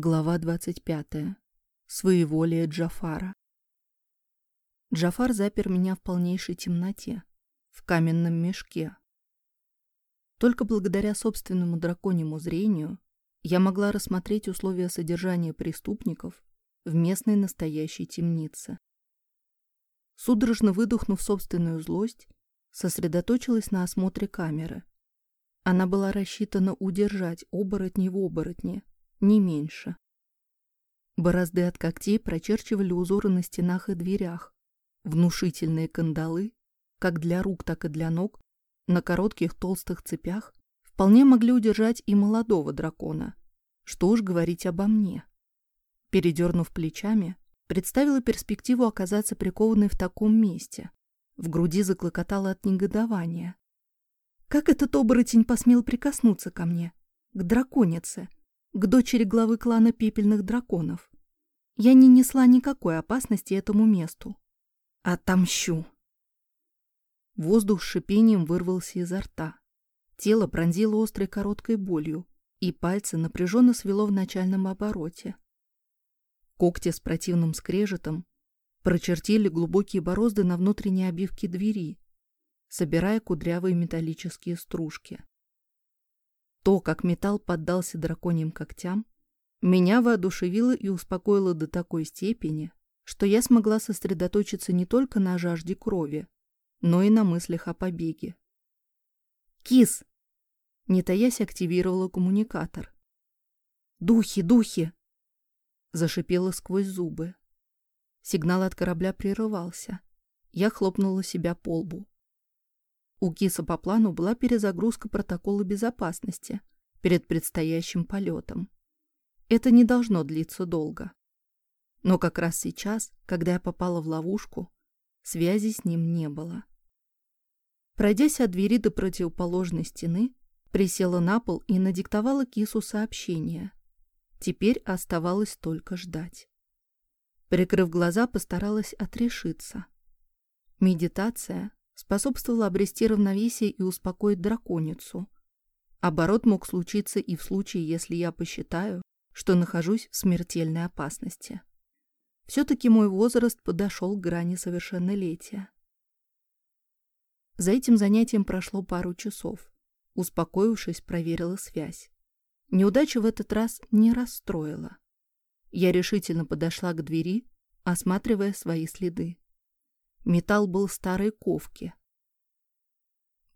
Глава 25. Своеволие Джафара. Джафар запер меня в полнейшей темноте, в каменном мешке. Только благодаря собственному драконьему зрению я могла рассмотреть условия содержания преступников в местной настоящей темнице. Судорожно выдохнув собственную злость, сосредоточилась на осмотре камеры. Она была рассчитана удержать оборотни в оборотне, не меньше. Борозды от когтей прочерчивали узоры на стенах и дверях. Внушительные кандалы, как для рук, так и для ног, на коротких толстых цепях, вполне могли удержать и молодого дракона. Что уж говорить обо мне. Передернув плечами, представила перспективу оказаться прикованной в таком месте. В груди заклокотало от негодования. Как этот оборотень посмел прикоснуться ко мне, к драконице, к дочери главы клана пепельных драконов. Я не несла никакой опасности этому месту. Отомщу. Воздух с шипением вырвался изо рта. Тело пронзило острой короткой болью, и пальцы напряженно свело в начальном обороте. Когти с противным скрежетом прочертили глубокие борозды на внутренней обивке двери, собирая кудрявые металлические стружки. То, как металл поддался драконьим когтям, меня воодушевило и успокоило до такой степени, что я смогла сосредоточиться не только на жажде крови, но и на мыслях о побеге. «Кис!» Не таясь, активировала коммуникатор. «Духи, духи!» Зашипела сквозь зубы. Сигнал от корабля прерывался. Я хлопнула себя по лбу. У Киса по плану была перезагрузка протокола безопасности перед предстоящим полетом. Это не должно длиться долго. Но как раз сейчас, когда я попала в ловушку, связи с ним не было. Пройдясь от двери до противоположной стены, присела на пол и надиктовала кису сообщение. Теперь оставалось только ждать. Прикрыв глаза, постаралась отрешиться. Медитация способствовало обрести равновесие и успокоить драконицу. Оборот мог случиться и в случае, если я посчитаю, что нахожусь в смертельной опасности. Все-таки мой возраст подошел к грани совершеннолетия. За этим занятием прошло пару часов. Успокоившись, проверила связь. Неудача в этот раз не расстроила. Я решительно подошла к двери, осматривая свои следы. Металл был старой ковки.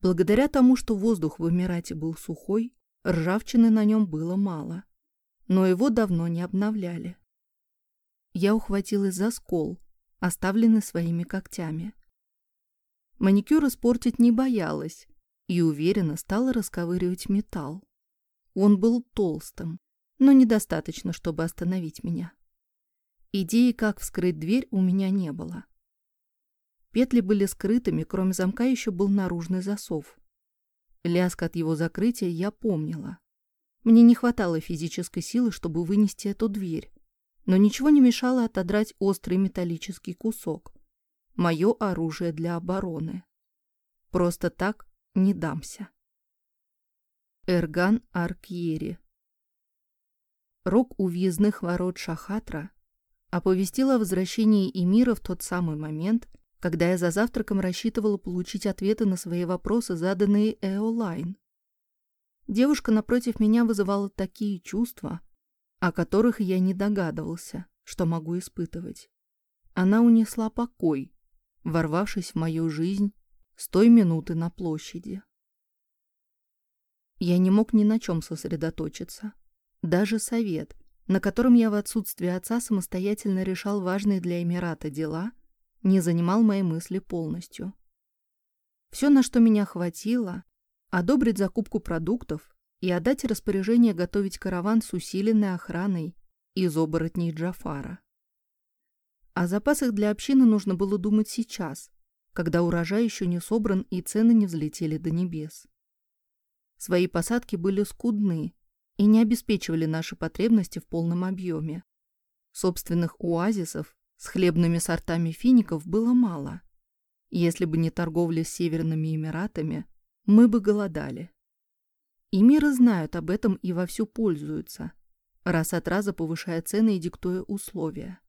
Благодаря тому, что воздух в Эмирате был сухой, ржавчины на нем было мало, но его давно не обновляли. Я ухватилась за скол, оставленный своими когтями. Маникюр испортить не боялась и уверенно стала расковыривать металл. Он был толстым, но недостаточно, чтобы остановить меня. Идеи, как вскрыть дверь, у меня не было. Петли были скрытыми, кроме замка еще был наружный засов. Лязг от его закрытия я помнила. Мне не хватало физической силы, чтобы вынести эту дверь, но ничего не мешало отодрать острый металлический кусок. Мое оружие для обороны. Просто так не дамся. Эрган Аркьери Рок у въездных ворот Шахатра оповестил о возвращении Эмира в тот самый момент, когда я за завтраком рассчитывала получить ответы на свои вопросы, заданные Эолайн. Девушка напротив меня вызывала такие чувства, о которых я не догадывался, что могу испытывать. Она унесла покой, ворвавшись в мою жизнь с той минуты на площади. Я не мог ни на чем сосредоточиться. Даже совет, на котором я в отсутствие отца самостоятельно решал важные для Эмирата дела – не занимал мои мысли полностью. Все, на что меня хватило, одобрить закупку продуктов и отдать распоряжение готовить караван с усиленной охраной из оборотней Джафара. О запасах для общины нужно было думать сейчас, когда урожай еще не собран и цены не взлетели до небес. Свои посадки были скудны и не обеспечивали наши потребности в полном объеме. Собственных оазисов с хлебными сортами фиников было мало. Если бы не торговля с Северными Эмиратами, мы бы голодали. И миры знают об этом и вовсю пользуются. раз от раза повышая цены и диктуя условия.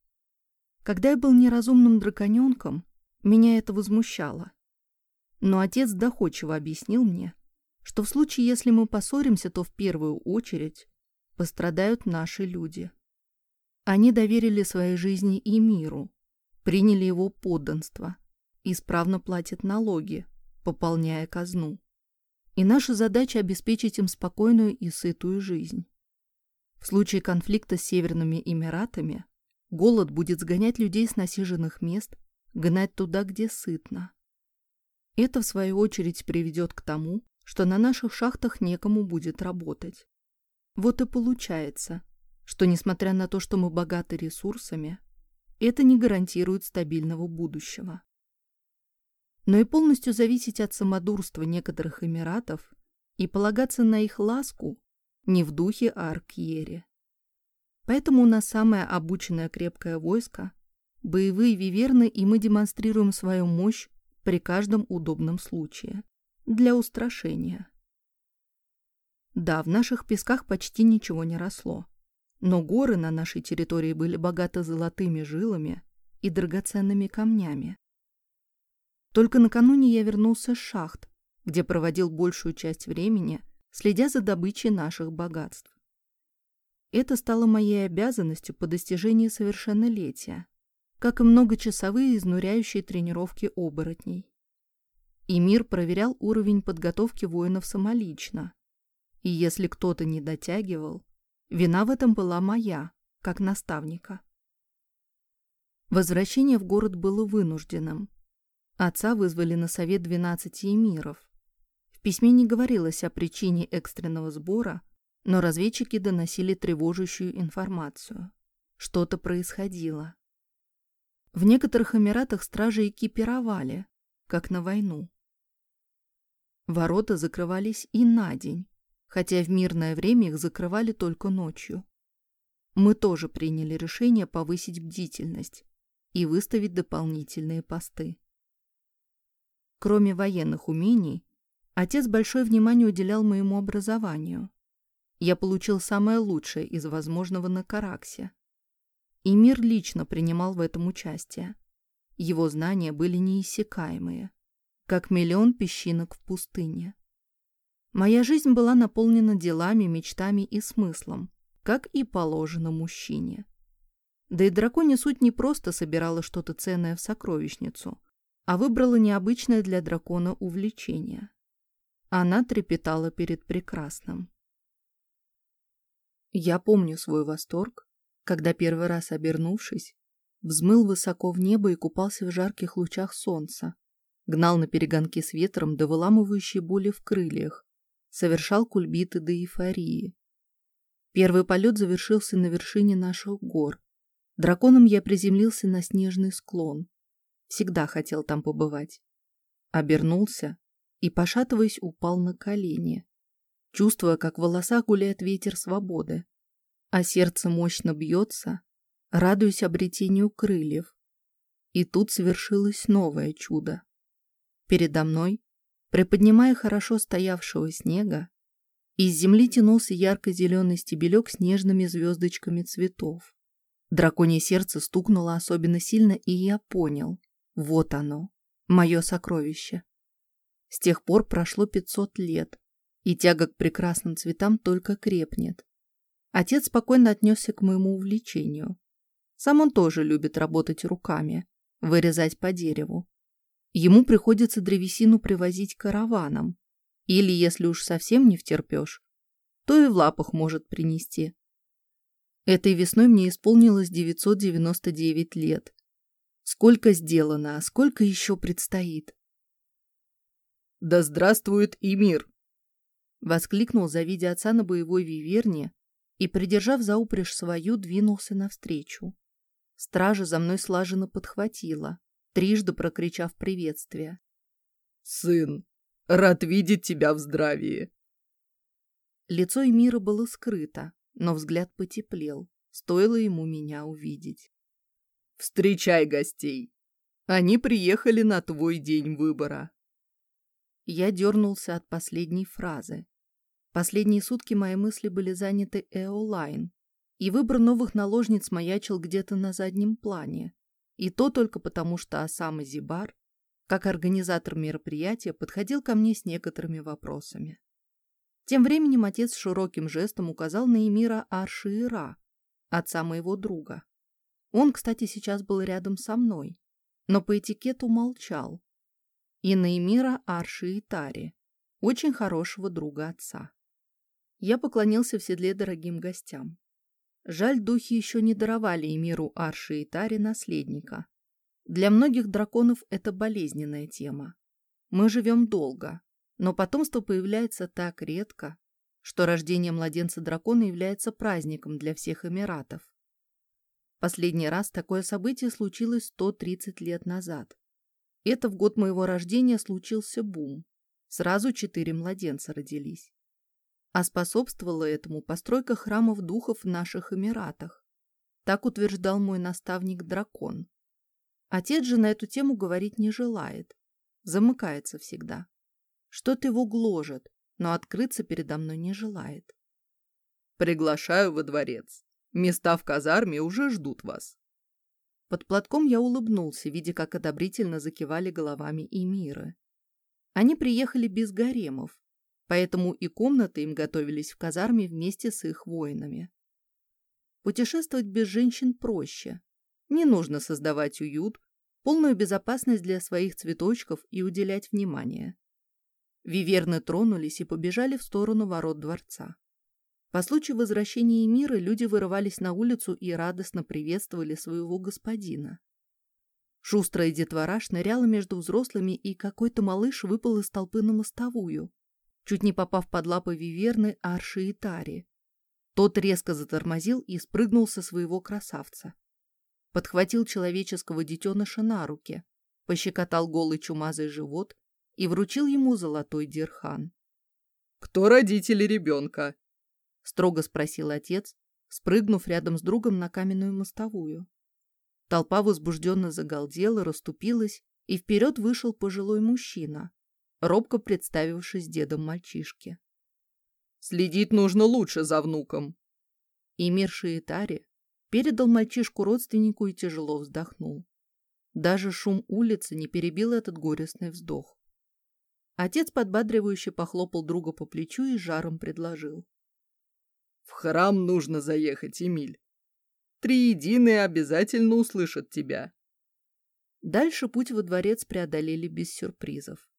Когда я был неразумным драконенком, меня это возмущало. Но отец доходчиво объяснил мне, что в случае, если мы поссоримся, то в первую очередь пострадают наши люди. Они доверили своей жизни и миру, приняли его подданство, исправно платят налоги, пополняя казну. И наша задача обеспечить им спокойную и сытую жизнь. В случае конфликта с Северными Эмиратами голод будет сгонять людей с насиженных мест, гнать туда, где сытно. Это, в свою очередь, приведет к тому, что на наших шахтах некому будет работать. Вот и получается, что, несмотря на то, что мы богаты ресурсами, это не гарантирует стабильного будущего. Но и полностью зависеть от самодурства некоторых эмиратов и полагаться на их ласку не в духе Аркьере. Поэтому у нас самое обученное крепкое войско, боевые виверны, и мы демонстрируем свою мощь при каждом удобном случае. Для устрашения. Да, в наших песках почти ничего не росло. Но горы на нашей территории были богаты золотыми жилами и драгоценными камнями. Только накануне я вернулся с шахт, где проводил большую часть времени, следя за добычей наших богатств. Это стало моей обязанностью по достижении совершеннолетия, как и многочасовые изнуряющие тренировки оборотней. И мир проверял уровень подготовки воинов самолично. И если кто-то не дотягивал, вина в этом была моя, как наставника. Возвращение в город было вынужденным. Отца вызвали на совет 12 эмиров. В письме не говорилось о причине экстренного сбора, но разведчики доносили тревожащую информацию. Что-то происходило. В некоторых эмиратах стражи экипировали, как на войну. Ворота закрывались и на день, хотя в мирное время их закрывали только ночью. Мы тоже приняли решение повысить бдительность и выставить дополнительные посты. Кроме военных умений, отец большое внимание уделял моему образованию. Я получил самое лучшее из возможного на Караксе. И мир лично принимал в этом участие. Его знания были неиссякаемые как миллион песчинок в пустыне. Моя жизнь была наполнена делами, мечтами и смыслом, как и положено мужчине. Да и драконе суть не просто собирала что-то ценное в сокровищницу, а выбрала необычное для дракона увлечение. Она трепетала перед прекрасным. Я помню свой восторг, когда первый раз обернувшись, взмыл высоко в небо и купался в жарких лучах солнца, гнал на перегонки с ветром до выламывающей боли в крыльях, совершал кульбиты до эйфории. Первый полет завершился на вершине наших гор. Драконом я приземлился на снежный склон. Всегда хотел там побывать. Обернулся и, пошатываясь, упал на колени, чувствуя, как в волосах гуляет ветер свободы, а сердце мощно бьется, радуясь обретению крыльев. И тут свершилось новое чудо. Передо мной, приподнимая хорошо стоявшего снега, из земли тянулся ярко-зеленый стебелек с нежными звездочками цветов. Драконье сердце стукнуло особенно сильно, и я понял. Вот оно, мое сокровище. С тех пор прошло 500 лет, и тяга к прекрасным цветам только крепнет. Отец спокойно отнесся к моему увлечению. Сам он тоже любит работать руками, вырезать по дереву. Ему приходится древесину привозить караваном. Или, если уж совсем не втерпешь, то и в лапах может принести. Этой весной мне исполнилось 999 лет. Сколько сделано, а сколько еще предстоит? «Да здравствует и мир!» Воскликнул, завидя отца на боевой виверне, и, придержав за упряжь свою, двинулся навстречу. Стража за мной слаженно подхватила трижды прокричав приветствие. «Сын, рад видеть тебя в здравии!» Лицо Эмира было скрыто, но взгляд потеплел, стоило ему меня увидеть. «Встречай гостей! Они приехали на твой день выбора!» Я дернулся от последней фразы. Последние сутки мои мысли были заняты Эолайн, и выбор новых наложниц маячил где-то на заднем плане. И то только потому, что Асам Зибар, как организатор мероприятия, подходил ко мне с некоторыми вопросами. Тем временем отец широким жестом указал на Эмира Аршиира, отца моего друга. Он, кстати, сейчас был рядом со мной, но по этикету молчал. И на Эмира Аршиитари, очень хорошего друга отца. Я поклонился в седле дорогим гостям. Жаль, духи еще не даровали Эмиру Аршиитари наследника. Для многих драконов это болезненная тема. Мы живем долго, но потомство появляется так редко, что рождение младенца дракона является праздником для всех Эмиратов. Последний раз такое событие случилось 130 лет назад. Это в год моего рождения случился бум. Сразу четыре младенца родились. А способствовала этому постройка храмов духов в наших Эмиратах. Так утверждал мой наставник-дракон. Отец же на эту тему говорить не желает. Замыкается всегда. Что-то его гложет, но открыться передо мной не желает. «Приглашаю во дворец. Места в казарме уже ждут вас». Под платком я улыбнулся, видя, как одобрительно закивали головами и миры. Они приехали без гаремов, поэтому и комнаты им готовились в казарме вместе с их воинами. Путешествовать без женщин проще. Не нужно создавать уют, полную безопасность для своих цветочков и уделять внимание. Виверны тронулись и побежали в сторону ворот дворца. По случаю возвращения мира люди вырывались на улицу и радостно приветствовали своего господина. Шустрая детвора шныряла между взрослыми, и какой-то малыш выпал из толпы на мостовую, чуть не попав под лапы Виверны, Арши и Тари. Тот резко затормозил и спрыгнул со своего красавца. Подхватил человеческого детеныша на руки, пощекотал голый чумазый живот и вручил ему золотой дирхан. «Кто родители ребенка?» — строго спросил отец, спрыгнув рядом с другом на каменную мостовую. Толпа возбужденно загалдела, расступилась, и вперед вышел пожилой мужчина, робко представившись дедом мальчишки. «Следить нужно лучше за внуком». Эмир Шиитари передал мальчишку родственнику и тяжело вздохнул. Даже шум улицы не перебил этот горестный вздох. Отец подбадривающе похлопал друга по плечу и жаром предложил. «В храм нужно заехать, Эмиль. Триединые обязательно услышат тебя». Дальше путь во дворец преодолели без сюрпризов.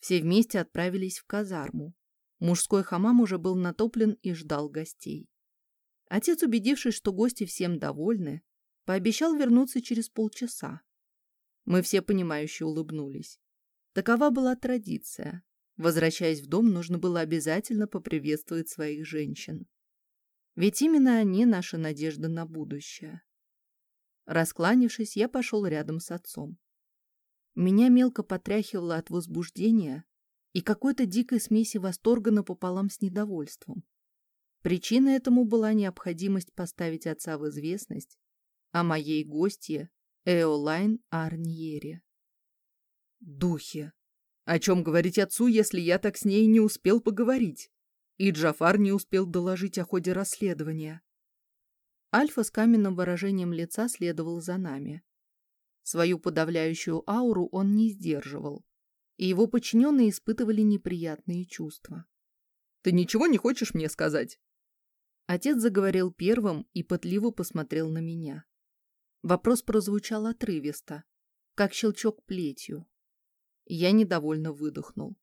Все вместе отправились в казарму. Мужской хамам уже был натоплен и ждал гостей. Отец, убедившись, что гости всем довольны, пообещал вернуться через полчаса. Мы все понимающе улыбнулись. Такова была традиция. Возвращаясь в дом, нужно было обязательно поприветствовать своих женщин. Ведь именно они наша надежда на будущее. Раскланившись, я пошел рядом с отцом. Меня мелко потряхивало от возбуждения и какой-то дикой смеси восторга напополам с недовольством. Причиной этому была необходимость поставить отца в известность о моей гостье Эолайн Арньере. Духи. О чем говорить отцу, если я так с ней не успел поговорить? И Джафар не успел доложить о ходе расследования. Альфа с каменным выражением лица следовал за нами. Свою подавляющую ауру он не сдерживал, и его подчиненные испытывали неприятные чувства. «Ты ничего не хочешь мне сказать?» Отец заговорил первым и пытливо посмотрел на меня. Вопрос прозвучал отрывисто, как щелчок плетью. Я недовольно выдохнул.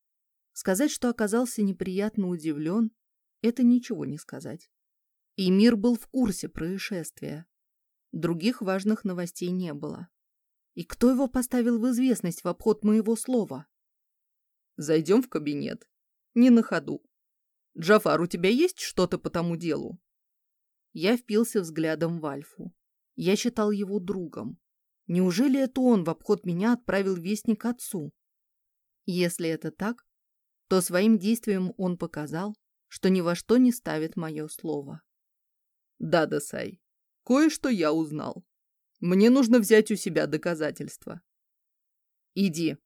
Сказать, что оказался неприятно удивлен, это ничего не сказать. И мир был в курсе происшествия. Других важных новостей не было. И кто его поставил в известность в обход моего слова? Зайдем в кабинет. Не на ходу. Джафар, у тебя есть что-то по тому делу? Я впился взглядом в Альфу. Я считал его другом. Неужели это он в обход меня отправил вестник отцу? Если это так, то своим действием он показал, что ни во что не ставит мое слово. Да, Дасай, кое-что я узнал. Мне нужно взять у себя доказательства. Иди.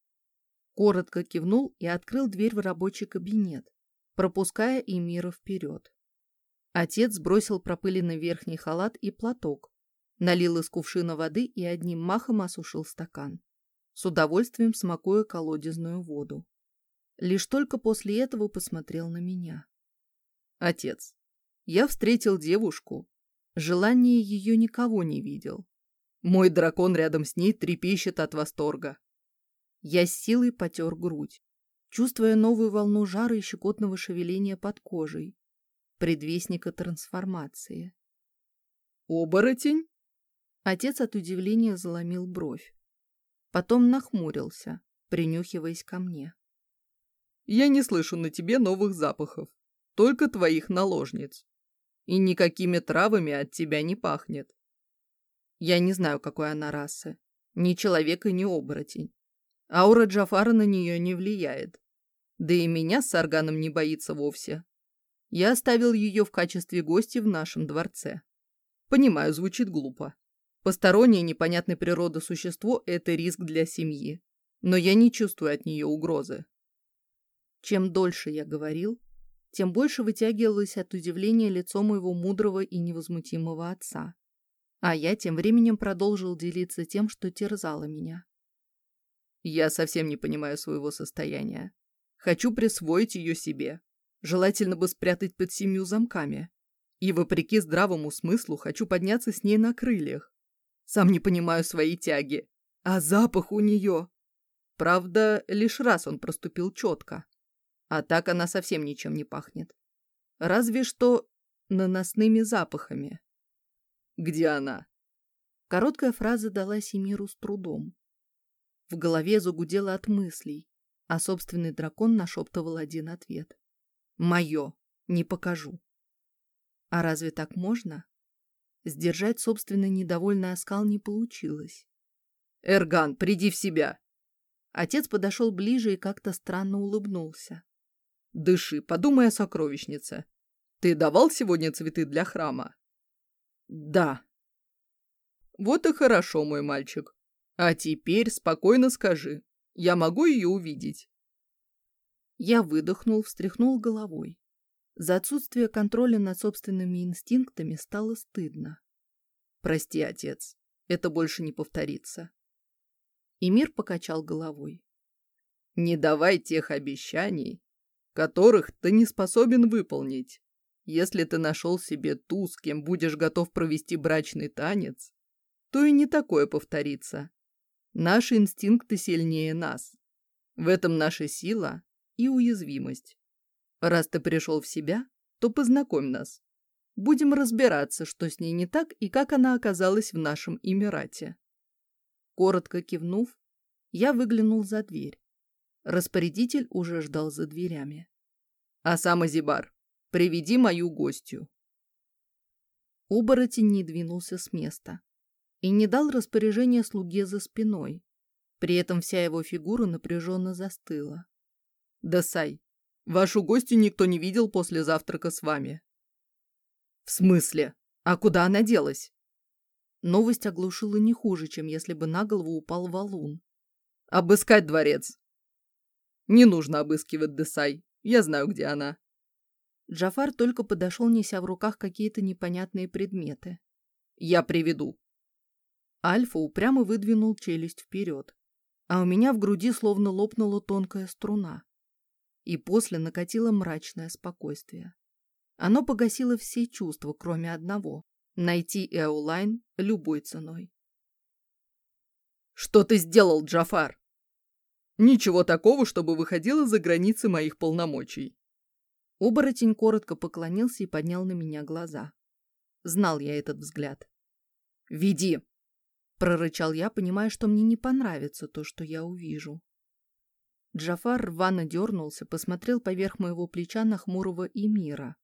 Коротко кивнул и открыл дверь в рабочий кабинет, пропуская Эмира вперед. Отец сбросил пропыленный верхний халат и платок, налил из кувшина воды и одним махом осушил стакан, с удовольствием смакуя колодезную воду. Лишь только после этого посмотрел на меня. «Отец, я встретил девушку. Желание ее никого не видел. Мой дракон рядом с ней трепещет от восторга. Я с силой потер грудь, чувствуя новую волну жара и щекотного шевеления под кожей, предвестника трансформации. «Оборотень?» Отец от удивления заломил бровь. Потом нахмурился, принюхиваясь ко мне. «Я не слышу на тебе новых запахов, только твоих наложниц. И никакими травами от тебя не пахнет. Я не знаю, какой она расы. Ни человек и ни оборотень. Аура Джафара на нее не влияет. Да и меня с Сарганом не боится вовсе. Я оставил ее в качестве гости в нашем дворце. Понимаю, звучит глупо. Постороннее непонятной природы существо – это риск для семьи. Но я не чувствую от нее угрозы. Чем дольше я говорил, тем больше вытягивалось от удивления лицо моего мудрого и невозмутимого отца. А я тем временем продолжил делиться тем, что терзало меня. Я совсем не понимаю своего состояния. Хочу присвоить ее себе. Желательно бы спрятать под семью замками. И, вопреки здравому смыслу, хочу подняться с ней на крыльях. Сам не понимаю своей тяги. А запах у нее... Правда, лишь раз он проступил четко. А так она совсем ничем не пахнет. Разве что наносными запахами. Где она? Короткая фраза далась Эмиру с трудом. В голове загудело от мыслей, а собственный дракон нашептывал один ответ. «Мое! Не покажу!» А разве так можно? Сдержать собственный недовольный оскал не получилось. «Эрган, приди в себя!» Отец подошел ближе и как-то странно улыбнулся. «Дыши, подумай о сокровищнице. Ты давал сегодня цветы для храма?» «Да». «Вот и хорошо, мой мальчик. А теперь спокойно скажи, я могу ее увидеть?» Я выдохнул, встряхнул головой. За отсутствие контроля над собственными инстинктами стало стыдно. «Прости, отец, это больше не повторится». И мир покачал головой. «Не давай тех обещаний, которых ты не способен выполнить. Если ты нашел себе ту, с кем будешь готов провести брачный танец, то и не такое повторится. Наши инстинкты сильнее нас. В этом наша сила и уязвимость. Раз ты пришел в себя, то познакомь нас. Будем разбираться, что с ней не так и как она оказалась в нашем Эмирате. Коротко кивнув, я выглянул за дверь. Распорядитель уже ждал за дверями. А сам Азибар, приведи мою гостью. Оборотень не двинулся с места и не дал распоряжения слуге за спиной. При этом вся его фигура напряженно застыла. «Десай, вашу гостью никто не видел после завтрака с вами». «В смысле? А куда она делась?» Новость оглушила не хуже, чем если бы на голову упал валун. «Обыскать дворец!» «Не нужно обыскивать Десай. Я знаю, где она». Джафар только подошел, неся в руках какие-то непонятные предметы. «Я приведу», Альфа упрямо выдвинул челюсть вперед, а у меня в груди словно лопнула тонкая струна. И после накатило мрачное спокойствие. Оно погасило все чувства, кроме одного — найти Эолайн любой ценой. «Что ты сделал, Джафар?» «Ничего такого, чтобы выходило за границы моих полномочий». Оборотень коротко поклонился и поднял на меня глаза. Знал я этот взгляд. «Веди!» прорычал я, понимая, что мне не понравится то, что я увижу. Джафар рвано дернулся, посмотрел поверх моего плеча на хмурого Эмира,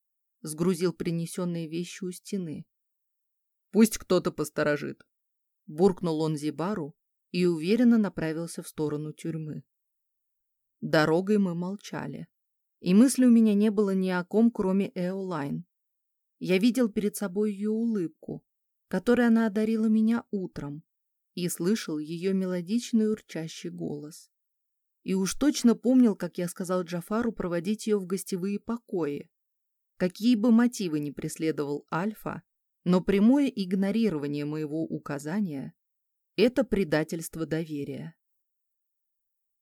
сгрузил принесенные вещи у стены. «Пусть кто-то посторожит», — буркнул он Зибару и уверенно направился в сторону тюрьмы. Дорогой мы молчали, и мысли у меня не было ни о ком, кроме Эолайн. Я видел перед собой ее улыбку, которой она одарила меня утром, и слышал ее мелодичный урчащий голос. И уж точно помнил, как я сказал Джафару проводить ее в гостевые покои. Какие бы мотивы ни преследовал Альфа, но прямое игнорирование моего указания – это предательство доверия.